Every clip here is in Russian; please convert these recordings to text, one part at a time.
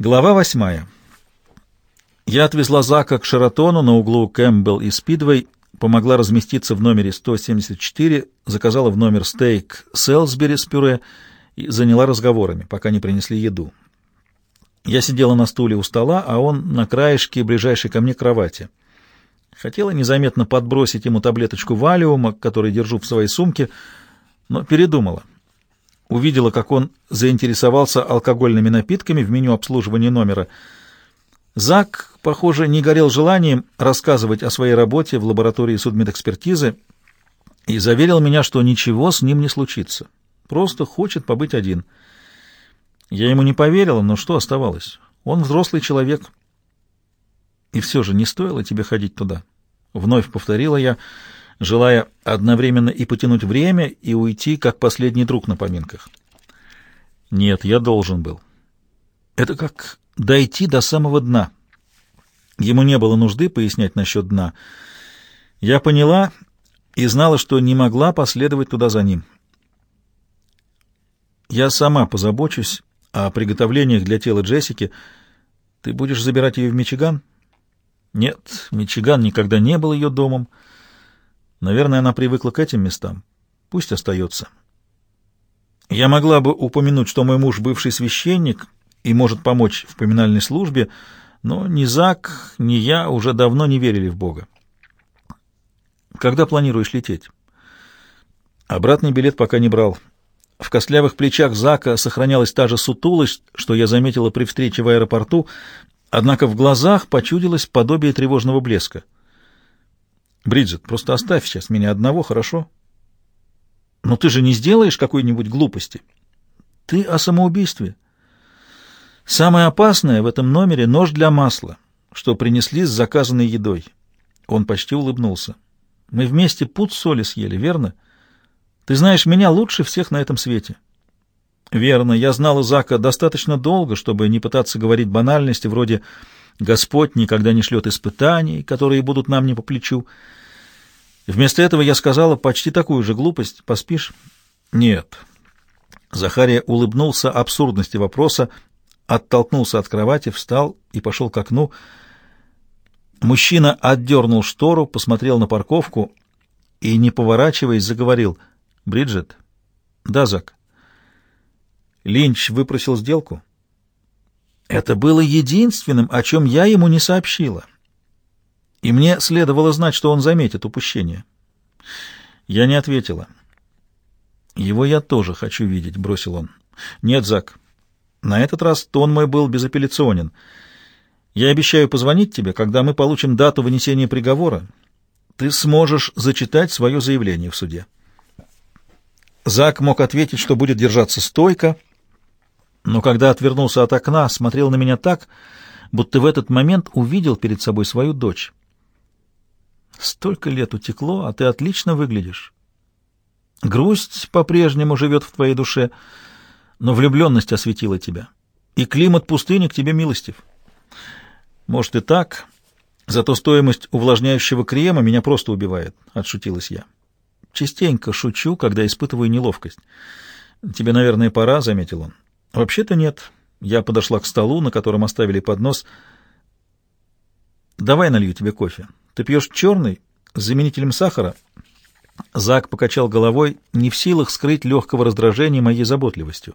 Глава восьмая. Я отвезла Зака к Шератону на углу Кэмпбелл и Спидвей, помогла разместиться в номере 174, заказала в номер стейк Селсбери с пюре и заняла разговорами, пока не принесли еду. Я сидела на стуле у стола, а он на краешке ближайшей ко мне кровати. Хотела незаметно подбросить ему таблеточку валиума, который держу в своей сумке, но передумала увидела, как он заинтересовался алкогольными напитками в меню обслуживания номера. Зак, похоже, не горел желанием рассказывать о своей работе в лаборатории судмедэкспертизы и заверил меня, что ничего с ним не случится. Просто хочет побыть один. Я ему не поверила, но что оставалось? Он взрослый человек. И все же не стоило тебе ходить туда. Вновь повторила я, — желая одновременно и потянуть время, и уйти, как последний друг на поминках. Нет, я должен был. Это как дойти до самого дна. Ему не было нужды пояснять насчет дна. Я поняла и знала, что не могла последовать туда за ним. Я сама позабочусь о приготовлениях для тела Джессики. Ты будешь забирать ее в Мичиган? Нет, Мичиган никогда не был ее домом. Наверное, она привыкла к этим местам. Пусть остается. Я могла бы упомянуть, что мой муж бывший священник и может помочь в поминальной службе, но ни Зак, ни я уже давно не верили в Бога. Когда планируешь лететь? Обратный билет пока не брал. В костлявых плечах Зака сохранялась та же сутулость, что я заметила при встрече в аэропорту, однако в глазах почудилось подобие тревожного блеска — Бриджит, просто оставь сейчас меня одного, хорошо? Но ты же не сделаешь какой-нибудь глупости. Ты о самоубийстве. Самое опасное в этом номере — нож для масла, что принесли с заказанной едой. Он почти улыбнулся. Мы вместе пуд соли съели, верно? Ты знаешь меня лучше всех на этом свете. Верно, я знала Зака достаточно долго, чтобы не пытаться говорить банальности вроде Господь никогда не шлет испытаний, которые будут нам не по плечу. Вместо этого я сказала почти такую же глупость. Поспишь? Нет. Захария улыбнулся абсурдности вопроса, оттолкнулся от кровати, встал и пошел к окну. Мужчина отдернул штору, посмотрел на парковку и, не поворачиваясь, заговорил. «Бриджит?» «Да, Зак». «Линч выпросил сделку?» Это было единственным, о чем я ему не сообщила. И мне следовало знать, что он заметит упущение. Я не ответила. «Его я тоже хочу видеть», — бросил он. «Нет, Зак, на этот раз тон мой был безапелляционен. Я обещаю позвонить тебе, когда мы получим дату вынесения приговора. Ты сможешь зачитать свое заявление в суде». Зак мог ответить, что будет держаться стойко, — но когда отвернулся от окна, смотрел на меня так, будто в этот момент увидел перед собой свою дочь. «Столько лет утекло, а ты отлично выглядишь. Грусть по-прежнему живет в твоей душе, но влюбленность осветила тебя, и климат пустыни к тебе милостив. Может и так, зато стоимость увлажняющего крема меня просто убивает», — отшутилась я. «Частенько шучу, когда испытываю неловкость. Тебе, наверное, пора», — заметил он. «Вообще-то нет». Я подошла к столу, на котором оставили поднос. «Давай налью тебе кофе. Ты пьешь черный с заменителем сахара?» Зак покачал головой, не в силах скрыть легкого раздражения моей заботливостью.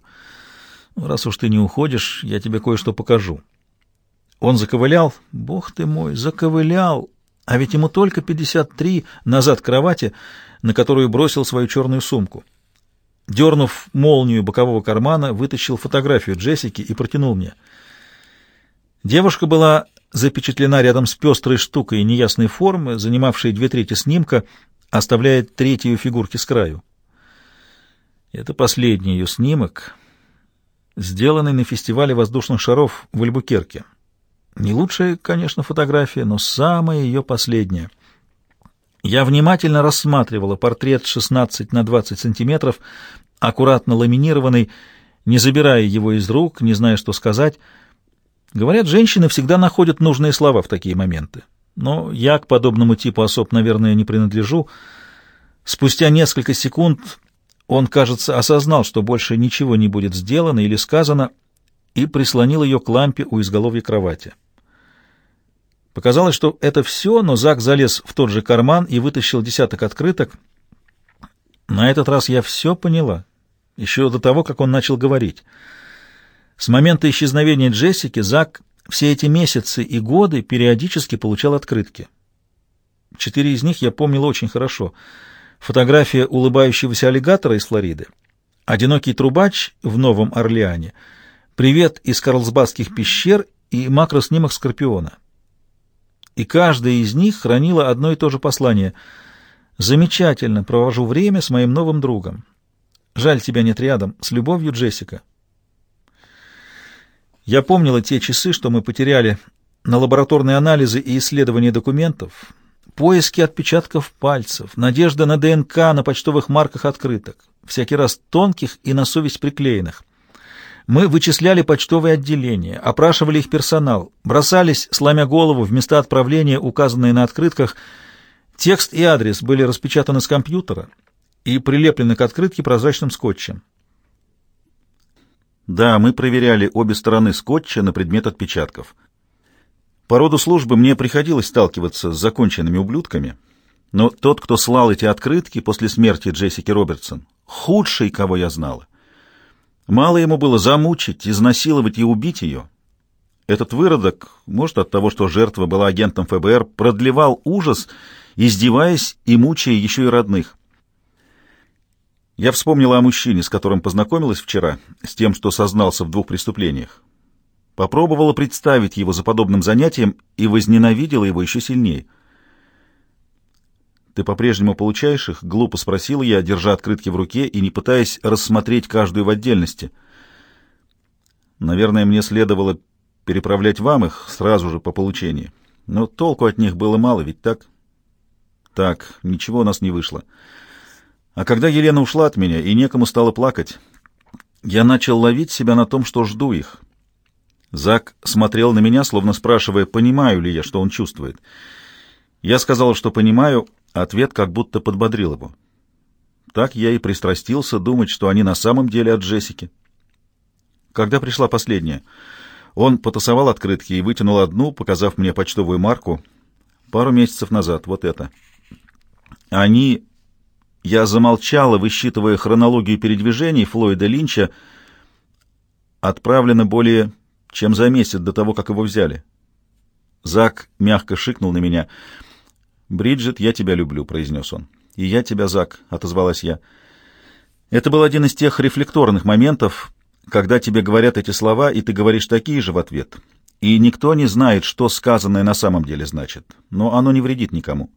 «Раз уж ты не уходишь, я тебе кое-что покажу». Он заковылял. Бог ты мой, заковылял! А ведь ему только пятьдесят три назад к кровати, на которую бросил свою черную сумку. Дернув молнию бокового кармана, вытащил фотографию Джессики и протянул мне. Девушка была запечатлена рядом с пестрой штукой неясной формы, занимавшей две трети снимка, оставляя третью фигурки с краю. Это последний ее снимок, сделанный на фестивале воздушных шаров в Альбукерке. Не лучшая, конечно, фотография, но самая ее последняя. Я внимательно рассматривала портрет 16 на 20 сантиметров, аккуратно ламинированный, не забирая его из рук, не зная, что сказать. Говорят, женщины всегда находят нужные слова в такие моменты. Но я к подобному типу особ, наверное, не принадлежу. Спустя несколько секунд он, кажется, осознал, что больше ничего не будет сделано или сказано, и прислонил ее к лампе у изголовья кровати. Показалось, что это все, но Зак залез в тот же карман и вытащил десяток открыток. На этот раз я все поняла, еще до того, как он начал говорить. С момента исчезновения Джессики Зак все эти месяцы и годы периодически получал открытки. Четыре из них я помнила очень хорошо. Фотография улыбающегося аллигатора из Флориды, одинокий трубач в Новом Орлеане, привет из Карлсбадских пещер и макроснимок Скорпиона — и каждая из них хранила одно и то же послание. «Замечательно провожу время с моим новым другом. Жаль, тебя нет рядом. С любовью, Джессика». Я помнила те часы, что мы потеряли на лабораторные анализы и исследования документов, поиски отпечатков пальцев, надежда на ДНК на почтовых марках открыток, всякий раз тонких и на совесть приклеенных — мы вычисляли почтовые отделения, опрашивали их персонал, бросались, сломя голову, в места отправления, указанные на открытках. Текст и адрес были распечатаны с компьютера и прилеплены к открытке прозрачным скотчем. Да, мы проверяли обе стороны скотча на предмет отпечатков. По роду службы мне приходилось сталкиваться с законченными ублюдками, но тот, кто слал эти открытки после смерти Джессики Робертсон, худший, кого я знала. Мало ему было замучить, изнасиловать и убить ее. Этот выродок, может, от того, что жертва была агентом ФБР, продлевал ужас, издеваясь и мучая еще и родных. Я вспомнила о мужчине, с которым познакомилась вчера, с тем, что сознался в двух преступлениях. Попробовала представить его за подобным занятием и возненавидела его еще сильнее. «Ты по-прежнему получаешь их?» — глупо спросил я, держа открытки в руке и не пытаясь рассмотреть каждую в отдельности. «Наверное, мне следовало переправлять вам их сразу же по получении. Но толку от них было мало, ведь так?» «Так, ничего у нас не вышло. А когда Елена ушла от меня и некому стало плакать, я начал ловить себя на том, что жду их». Зак смотрел на меня, словно спрашивая, понимаю ли я, что он чувствует. Я сказал, что понимаю, Ответ как будто подбодрил его. Так я и пристрастился думать, что они на самом деле от Джессики. Когда пришла последняя, он потасовал открытки и вытянул одну, показав мне почтовую марку. Пару месяцев назад, вот это. Они... Я замолчала, высчитывая хронологию передвижений Флойда Линча. Отправлено более чем за месяц до того, как его взяли. Зак мягко шикнул на меня — «Бриджит, я тебя люблю», — произнес он. «И я тебя, Зак», — отозвалась я. Это был один из тех рефлекторных моментов, когда тебе говорят эти слова, и ты говоришь такие же в ответ. И никто не знает, что сказанное на самом деле значит, но оно не вредит никому.